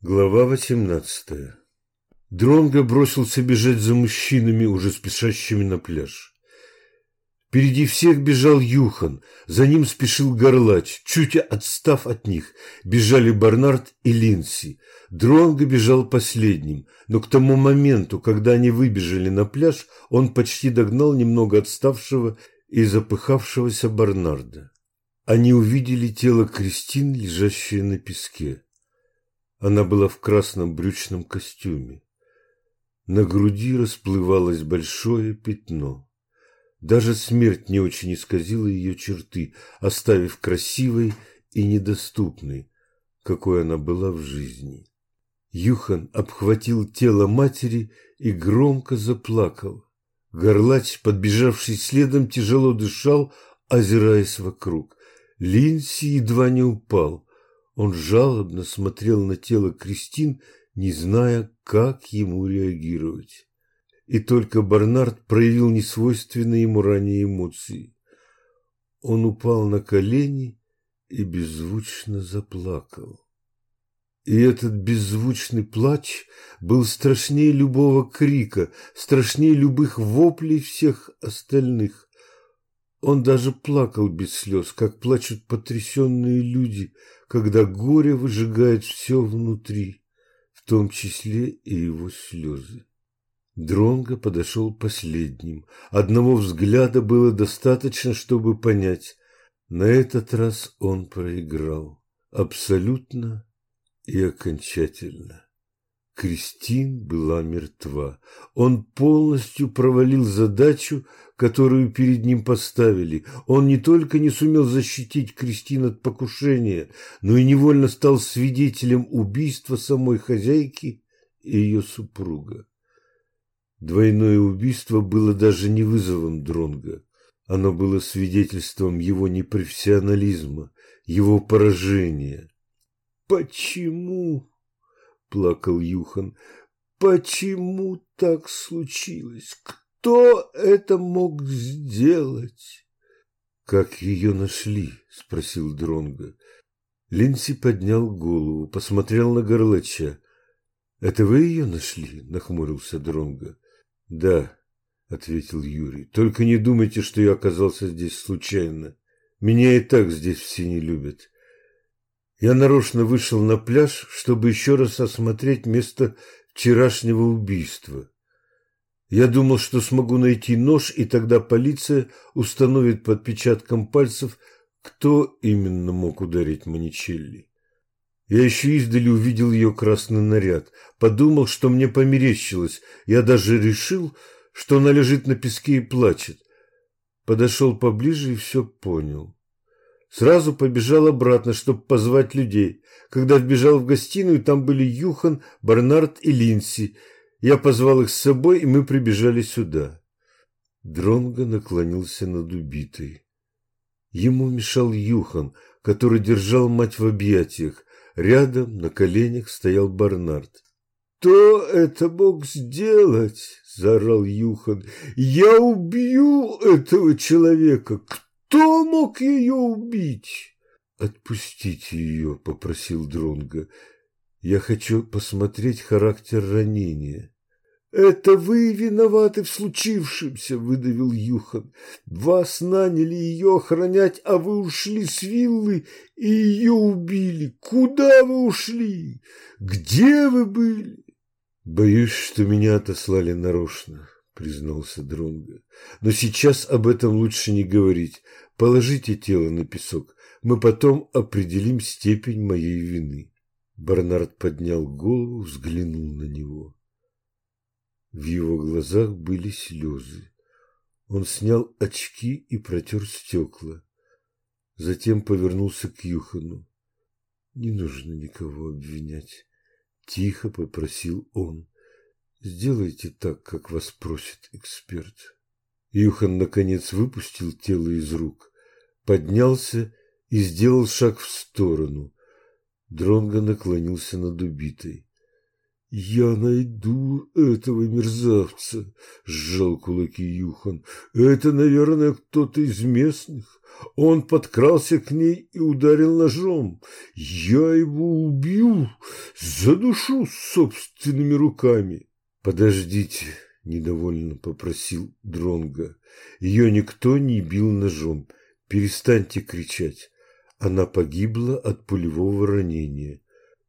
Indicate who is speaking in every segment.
Speaker 1: Глава восемнадцатая. Дронго бросился бежать за мужчинами, уже спешащими на пляж. Впереди всех бежал Юхан, за ним спешил Горлач, чуть отстав от них, бежали Барнард и Линси. Дронго бежал последним, но к тому моменту, когда они выбежали на пляж, он почти догнал немного отставшего и запыхавшегося Барнарда. Они увидели тело Кристин, лежащее на песке. Она была в красном брючном костюме. На груди расплывалось большое пятно. Даже смерть не очень исказила ее черты, оставив красивой и недоступной, какой она была в жизни. Юхан обхватил тело матери и громко заплакал. Горлач, подбежавший следом, тяжело дышал, озираясь вокруг. Линси едва не упал. Он жалобно смотрел на тело Кристин, не зная, как ему реагировать. И только Барнард проявил несвойственные ему ранее эмоции. Он упал на колени и беззвучно заплакал. И этот беззвучный плач был страшнее любого крика, страшнее любых воплей всех остальных. Он даже плакал без слез, как плачут потрясенные люди, когда горе выжигает все внутри, в том числе и его слезы. Дронго подошел последним. Одного взгляда было достаточно, чтобы понять, на этот раз он проиграл. Абсолютно и окончательно. Кристин была мертва. Он полностью провалил задачу, которую перед ним поставили. Он не только не сумел защитить Кристин от покушения, но и невольно стал свидетелем убийства самой хозяйки и ее супруга. Двойное убийство было даже не вызовом Дронга. Оно было свидетельством его непрофессионализма, его поражения. «Почему?» – плакал Юхан. «Почему так случилось? Кто это мог сделать?» «Как ее нашли?» – спросил Дронго. Линси поднял голову, посмотрел на Горлача. «Это вы ее нашли?» – нахмурился Дронго. «Да», – ответил Юрий. «Только не думайте, что я оказался здесь случайно. Меня и так здесь все не любят. Я нарочно вышел на пляж, чтобы еще раз осмотреть место вчерашнего убийства. Я думал, что смогу найти нож, и тогда полиция установит по отпечаткам пальцев, кто именно мог ударить Маничелли. Я еще издали увидел ее красный наряд, подумал, что мне померещилось. Я даже решил, что она лежит на песке и плачет. Подошел поближе и все понял. Сразу побежал обратно, чтобы позвать людей. Когда вбежал в гостиную, там были Юхан, Барнард и Линси. Я позвал их с собой, и мы прибежали сюда. Дронго наклонился над убитой. Ему мешал Юхан, который держал мать в объятиях. Рядом на коленях стоял Барнард. «Кто это мог сделать?» – заорал Юхан. «Я убью этого человека! Кто мог ее убить? Отпустите ее, попросил Дронга. Я хочу посмотреть характер ранения. «Это вы виноваты в случившемся», — выдавил Юхан. «Вас наняли ее охранять, а вы ушли с виллы и ее убили. Куда вы ушли? Где вы были?» «Боюсь, что меня отослали нарочно», — признался Дронго. «Но сейчас об этом лучше не говорить. Положите тело на песок, мы потом определим степень моей вины. Барнард поднял голову, взглянул на него. В его глазах были слезы. Он снял очки и протер стекла. Затем повернулся к Юхану. «Не нужно никого обвинять», — тихо попросил он. «Сделайте так, как вас просит эксперт». Юхан, наконец, выпустил тело из рук, поднялся и сделал шаг в сторону. Дронго наклонился над убитой. «Я найду этого мерзавца», — сжал кулаки Юхан. «Это, наверное, кто-то из местных. Он подкрался к ней и ударил ножом. Я его убью, задушу собственными руками. Подождите, недовольно попросил Дронга. Ее никто не бил ножом. Перестаньте кричать. Она погибла от пулевого ранения.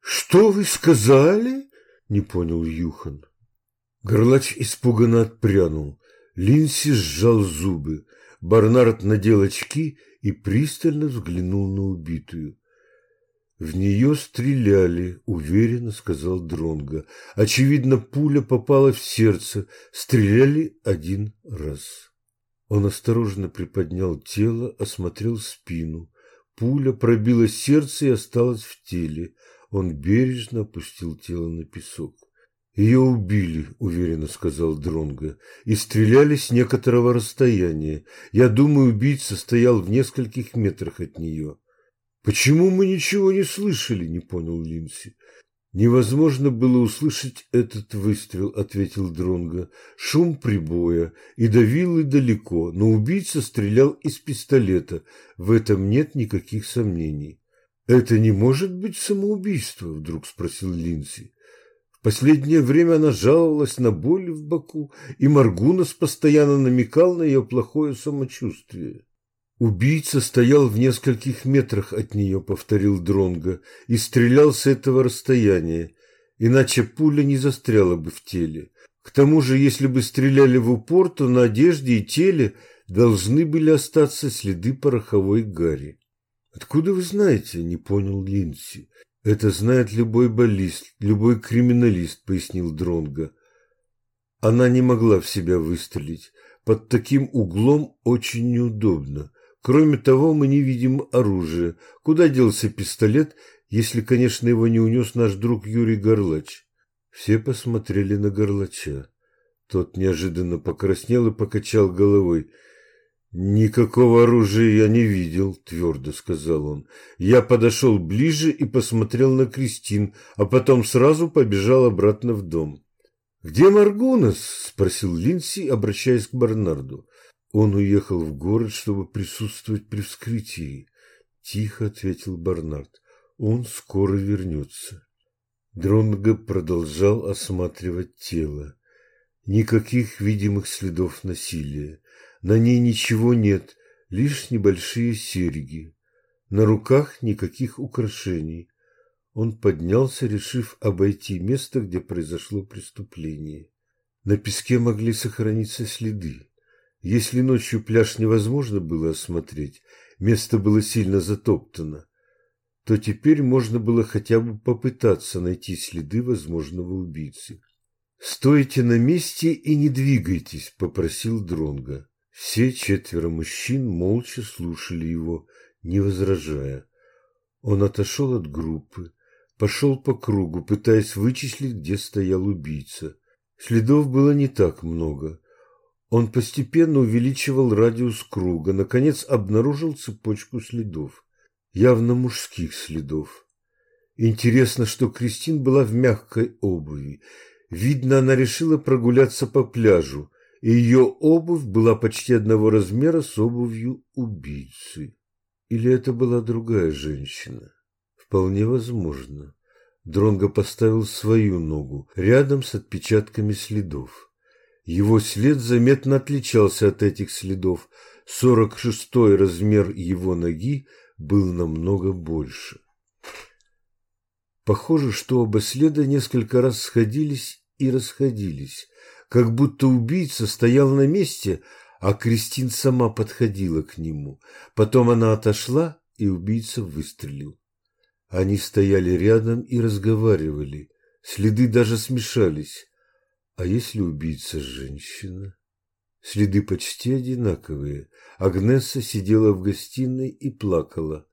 Speaker 1: Что вы сказали? Не понял Юхан. Горлач испуганно отпрянул. Линси сжал зубы. Барнард надел очки и пристально взглянул на убитую. В нее стреляли, уверенно сказал Дронга. Очевидно, пуля попала в сердце. Стреляли один раз. Он осторожно приподнял тело, осмотрел спину. Пуля пробила сердце и осталась в теле. Он бережно опустил тело на песок. Ее убили, уверенно сказал Дронга, и стреляли с некоторого расстояния. Я думаю, убийца стоял в нескольких метрах от нее. Почему мы ничего не слышали, не понял Линси. Невозможно было услышать этот выстрел, ответил Дронга. Шум прибоя и давил и далеко, но убийца стрелял из пистолета. В этом нет никаких сомнений. Это не может быть самоубийство, вдруг спросил Линси последнее время она жаловалась на боль в боку, и Маргунас постоянно намекал на ее плохое самочувствие. Убийца стоял в нескольких метрах от нее, повторил Дронга, и стрелял с этого расстояния, иначе пуля не застряла бы в теле. К тому же, если бы стреляли в упор, то на одежде и теле должны были остаться следы пороховой гари. Откуда вы знаете? не понял Линси. Это знает любой баллист, любой криминалист, пояснил Дронга. Она не могла в себя выстрелить. Под таким углом очень неудобно. Кроме того, мы не видим оружия. Куда делся пистолет, если, конечно, его не унес наш друг Юрий Горлач? Все посмотрели на Горлача. Тот неожиданно покраснел и покачал головой. «Никакого оружия я не видел», – твердо сказал он. Я подошел ближе и посмотрел на Кристин, а потом сразу побежал обратно в дом. «Где Маргунас?» – спросил Линси, обращаясь к Барнарду. Он уехал в город, чтобы присутствовать при вскрытии. Тихо ответил Барнард. Он скоро вернется. Дронго продолжал осматривать тело. Никаких видимых следов насилия. На ней ничего нет, лишь небольшие серьги. На руках никаких украшений. Он поднялся, решив обойти место, где произошло преступление. На песке могли сохраниться следы. Если ночью пляж невозможно было осмотреть, место было сильно затоптано, то теперь можно было хотя бы попытаться найти следы возможного убийцы. «Стойте на месте и не двигайтесь», – попросил Дронга. Все четверо мужчин молча слушали его, не возражая. Он отошел от группы, пошел по кругу, пытаясь вычислить, где стоял убийца. Следов было не так много. Он постепенно увеличивал радиус круга, наконец обнаружил цепочку следов, явно мужских следов. Интересно, что Кристин была в мягкой обуви. Видно, она решила прогуляться по пляжу, и ее обувь была почти одного размера с обувью убийцы. Или это была другая женщина? Вполне возможно. Дронго поставил свою ногу рядом с отпечатками следов. Его след заметно отличался от этих следов. Сорок шестой размер его ноги был намного больше. Похоже, что оба следа несколько раз сходились и расходились, как будто убийца стоял на месте, а Кристин сама подходила к нему. Потом она отошла, и убийца выстрелил. Они стояли рядом и разговаривали. Следы даже смешались. А если убийца женщина? Следы почти одинаковые. Агнесса сидела в гостиной и плакала.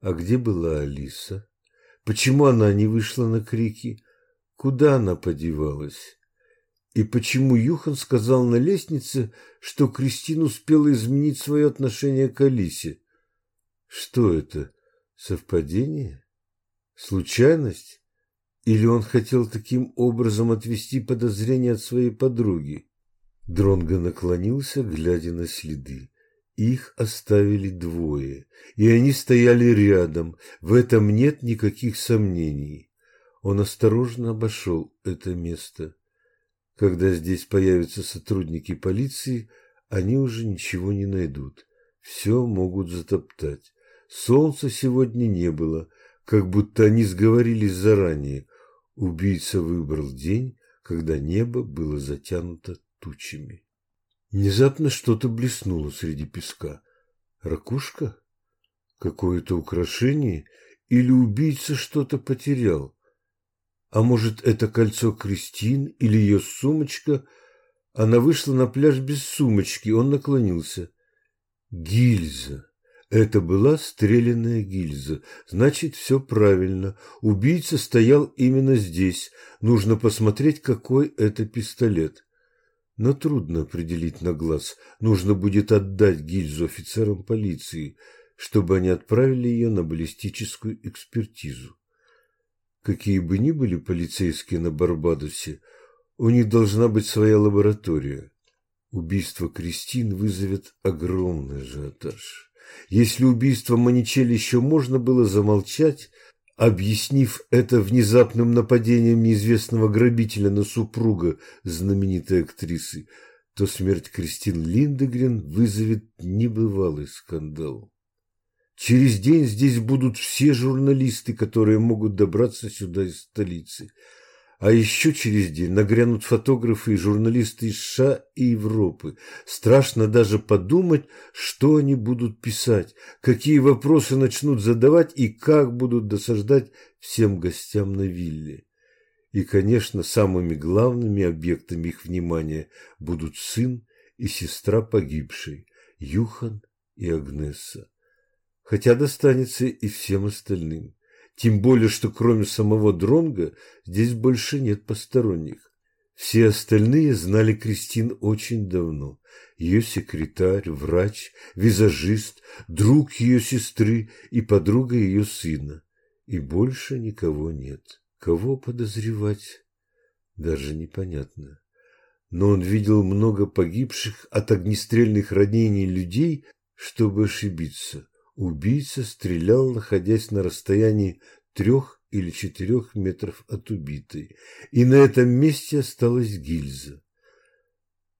Speaker 1: А где была Алиса? Почему она не вышла на крики? Куда она подевалась? И почему Юхан сказал на лестнице, что Кристина успела изменить свое отношение к Алисе? Что это? Совпадение? Случайность? Или он хотел таким образом отвести подозрения от своей подруги? Дронго наклонился, глядя на следы. Их оставили двое, и они стояли рядом. В этом нет никаких сомнений. Он осторожно обошел это место. Когда здесь появятся сотрудники полиции, они уже ничего не найдут. Все могут затоптать. Солнца сегодня не было, как будто они сговорились заранее. Убийца выбрал день, когда небо было затянуто тучами. Внезапно что-то блеснуло среди песка. Ракушка? Какое-то украшение? Или убийца что-то потерял? А может, это кольцо Кристин или ее сумочка? Она вышла на пляж без сумочки, он наклонился. Гильза. Это была стрелянная гильза. Значит, все правильно. Убийца стоял именно здесь. Нужно посмотреть, какой это пистолет. Но трудно определить на глаз. Нужно будет отдать гильзу офицерам полиции, чтобы они отправили ее на баллистическую экспертизу. Какие бы ни были полицейские на Барбадосе, у них должна быть своя лаборатория. Убийство Кристин вызовет огромный ажиотаж. Если убийство Маничель еще можно было замолчать, объяснив это внезапным нападением неизвестного грабителя на супруга знаменитой актрисы, то смерть Кристин Линдегрен вызовет небывалый скандал. Через день здесь будут все журналисты, которые могут добраться сюда из столицы. А еще через день нагрянут фотографы и журналисты из США и Европы. Страшно даже подумать, что они будут писать, какие вопросы начнут задавать и как будут досаждать всем гостям на вилле. И, конечно, самыми главными объектами их внимания будут сын и сестра погибшей, Юхан и Агнесса. Хотя достанется и всем остальным. Тем более, что кроме самого Дронга здесь больше нет посторонних. Все остальные знали Кристин очень давно. Ее секретарь, врач, визажист, друг ее сестры и подруга ее сына. И больше никого нет. Кого подозревать? Даже непонятно. Но он видел много погибших от огнестрельных ранений людей, чтобы ошибиться. Убийца стрелял, находясь на расстоянии трех или четырех метров от убитой, и на этом месте осталась гильза.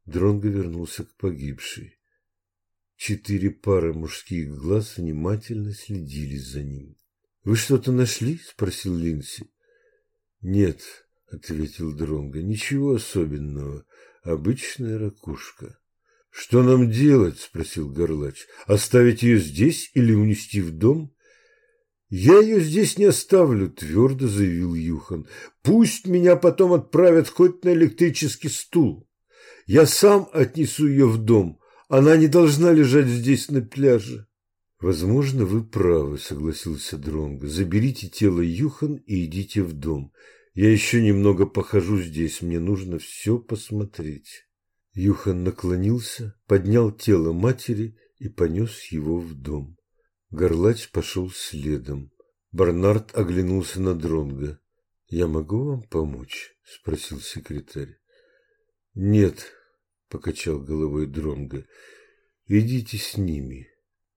Speaker 1: Дронго вернулся к погибшей. Четыре пары мужских глаз внимательно следили за ним. «Вы что-то нашли?» – спросил Линси. «Нет», – ответил Дронго, – «ничего особенного. Обычная ракушка». «Что нам делать?» – спросил Горлач. «Оставить ее здесь или унести в дом?» «Я ее здесь не оставлю», – твердо заявил Юхан. «Пусть меня потом отправят хоть на электрический стул. Я сам отнесу ее в дом. Она не должна лежать здесь на пляже». «Возможно, вы правы», – согласился Дронго. «Заберите тело Юхан и идите в дом. Я еще немного похожу здесь. Мне нужно все посмотреть». Юхан наклонился, поднял тело матери и понес его в дом. Горлач пошел следом. Барнард оглянулся на Дронга. «Я могу вам помочь?» – спросил секретарь. «Нет», – покачал головой Дронга. «Идите с ними».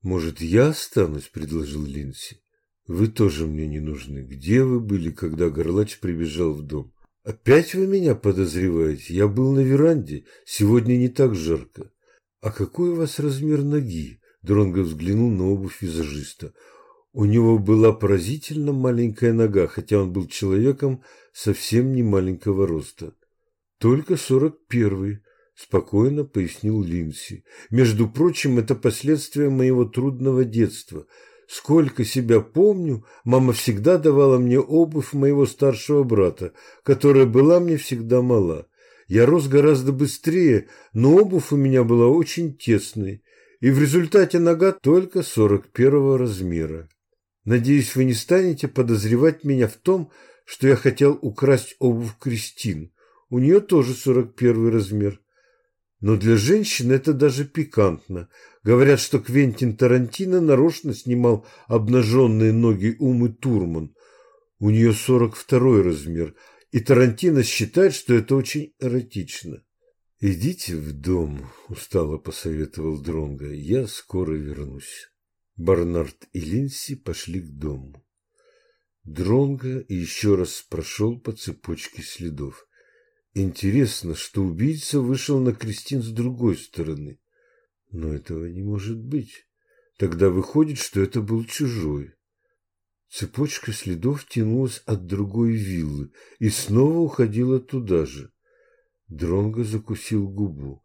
Speaker 1: «Может, я останусь?» – предложил Линси. «Вы тоже мне не нужны. Где вы были, когда Горлач прибежал в дом?» «Опять вы меня подозреваете? Я был на веранде. Сегодня не так жарко». «А какой у вас размер ноги?» Дронго взглянул на обувь визажиста. У него была поразительно маленькая нога, хотя он был человеком совсем не маленького роста. «Только сорок первый», – спокойно пояснил Линси. «Между прочим, это последствия моего трудного детства – Сколько себя помню, мама всегда давала мне обувь моего старшего брата, которая была мне всегда мала. Я рос гораздо быстрее, но обувь у меня была очень тесной, и в результате нога только сорок первого размера. Надеюсь, вы не станете подозревать меня в том, что я хотел украсть обувь Кристин. У нее тоже сорок первый размер. Но для женщин это даже пикантно. Говорят, что Квентин Тарантино нарочно снимал обнаженные ноги Умы Турман. У нее сорок второй размер, и Тарантино считает, что это очень эротично. «Идите в дом», – устало посоветовал Дронго. «Я скоро вернусь». Барнард и Линси пошли к дому. Дронго еще раз прошел по цепочке следов. Интересно, что убийца вышел на Кристин с другой стороны. Но этого не может быть. Тогда выходит, что это был чужой. Цепочка следов тянулась от другой виллы и снова уходила туда же. Дронго закусил губу.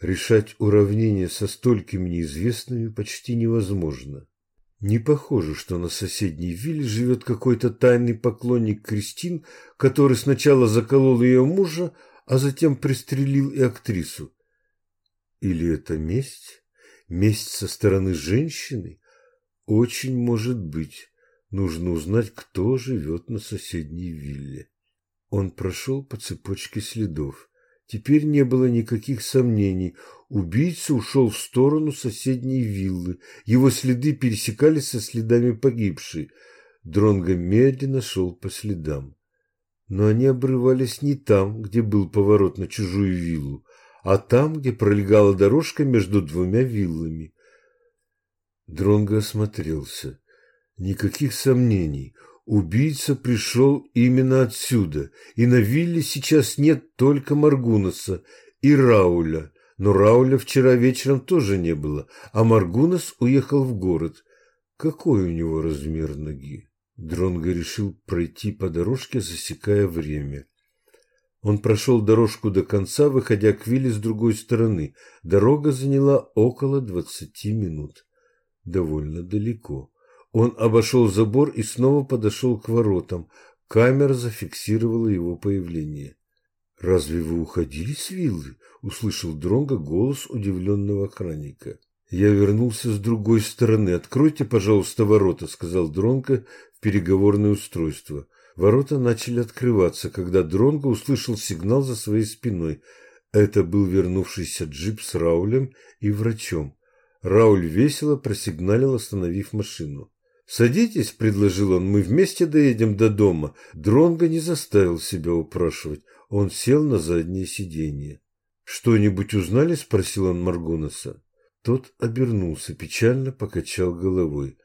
Speaker 1: Решать уравнение со столькими неизвестными почти невозможно. Не похоже, что на соседней вилле живет какой-то тайный поклонник Кристин, который сначала заколол ее мужа, а затем пристрелил и актрису. Или это месть? Месть со стороны женщины? Очень может быть. Нужно узнать, кто живет на соседней вилле. Он прошел по цепочке следов. Теперь не было никаких сомнений. Убийца ушел в сторону соседней виллы. Его следы пересекались со следами погибшей. Дронго медленно шел по следам. Но они обрывались не там, где был поворот на чужую виллу, а там, где пролегала дорожка между двумя виллами. Дронго осмотрелся. Никаких сомнений. Убийца пришел именно отсюда, и на вилле сейчас нет только Маргунаса и Рауля. Но Рауля вчера вечером тоже не было, а Маргунас уехал в город. Какой у него размер ноги? Дронго решил пройти по дорожке, засекая время. Он прошел дорожку до конца, выходя к вилле с другой стороны. Дорога заняла около двадцати минут. Довольно далеко. Он обошел забор и снова подошел к воротам. Камера зафиксировала его появление. «Разве вы уходили с виллы?» – услышал Дронго голос удивленного охранника. «Я вернулся с другой стороны. Откройте, пожалуйста, ворота», – сказал Дронго в переговорное устройство. Ворота начали открываться, когда Дронго услышал сигнал за своей спиной. Это был вернувшийся джип с Раулем и врачом. Рауль весело просигналил, остановив машину. «Садитесь», — предложил он, — «мы вместе доедем до дома». Дронго не заставил себя упрашивать. Он сел на заднее сиденье. «Что-нибудь узнали?» — спросил он Маргунаса. Тот обернулся, печально покачал головой.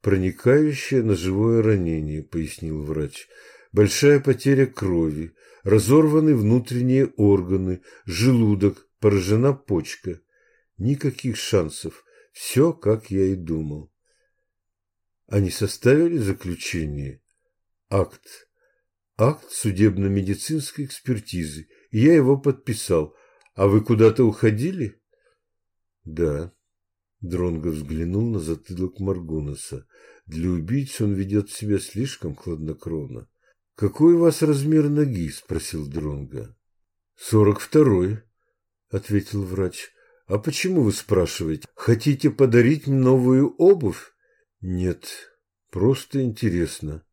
Speaker 1: «Проникающее ножевое ранение», — пояснил врач. «Большая потеря крови, разорваны внутренние органы, желудок, поражена почка. Никаких шансов. Все, как я и думал». Они составили заключение? Акт. Акт судебно-медицинской экспертизы. И я его подписал. А вы куда-то уходили? Да. Дронго взглянул на затылок Маргунаса. Для убийцы он ведет себя слишком хладнокровно. «Какой у вас размер ноги?» – спросил Дронго. «Сорок второй», – ответил врач. «А почему вы спрашиваете? Хотите подарить мне новую обувь?» Нет, просто интересно.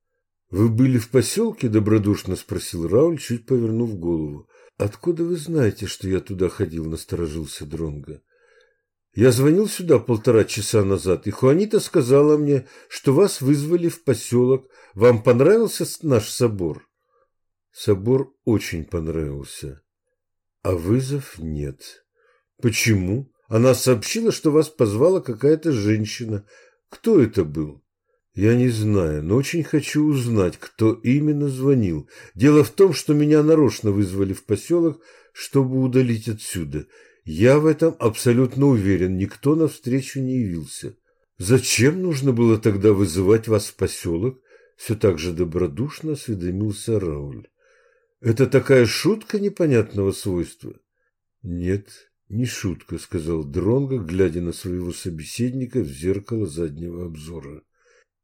Speaker 1: Вы были в поселке? Добродушно спросил Рауль, чуть повернув голову. Откуда вы знаете, что я туда ходил? Насторожился Дронго. Я звонил сюда полтора часа назад, и Хуанита сказала мне, что вас вызвали в поселок. Вам понравился наш собор? Собор очень понравился, а вызов нет. Почему? Она сообщила, что вас позвала какая-то женщина. Кто это был? Я не знаю, но очень хочу узнать, кто именно звонил. Дело в том, что меня нарочно вызвали в поселок, чтобы удалить отсюда. Я в этом абсолютно уверен, никто навстречу не явился. Зачем нужно было тогда вызывать вас в поселок? Все так же добродушно осведомился Рауль. Это такая шутка непонятного свойства? Нет, «Не шутка», — сказал Дронго, глядя на своего собеседника в зеркало заднего обзора.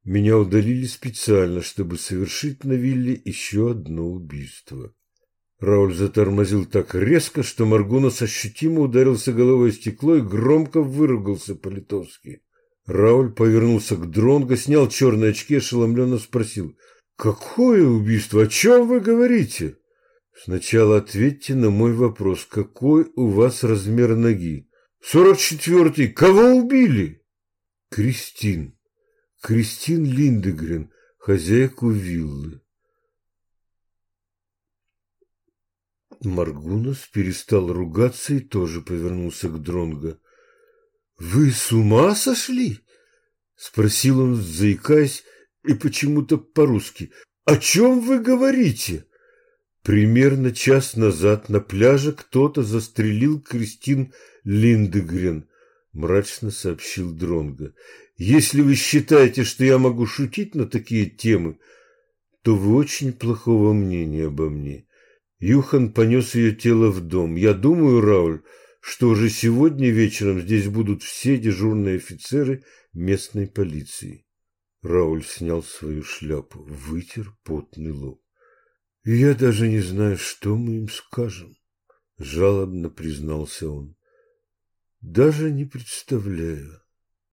Speaker 1: «Меня удалили специально, чтобы совершить на вилле еще одно убийство». Рауль затормозил так резко, что Маргунас ощутимо ударился головой о стекло и громко выругался по-литовски. Рауль повернулся к Дронго, снял черные очки и ошеломленно спросил. «Какое убийство? О чем вы говорите?» Сначала ответьте на мой вопрос. Какой у вас размер ноги? Сорок четвертый. Кого убили? Кристин. Кристин Линдегрен, хозяйку виллы. Маргунас перестал ругаться и тоже повернулся к Дронго. «Вы с ума сошли?» — спросил он, заикаясь и почему-то по-русски. «О чем вы говорите?» Примерно час назад на пляже кто-то застрелил Кристин Линдегрен, мрачно сообщил Дронго. Если вы считаете, что я могу шутить на такие темы, то вы очень плохого мнения обо мне. Юхан понес ее тело в дом. Я думаю, Рауль, что уже сегодня вечером здесь будут все дежурные офицеры местной полиции. Рауль снял свою шляпу, вытер потный лоб. «Я даже не знаю, что мы им скажем», — жалобно признался он. «Даже не представляю».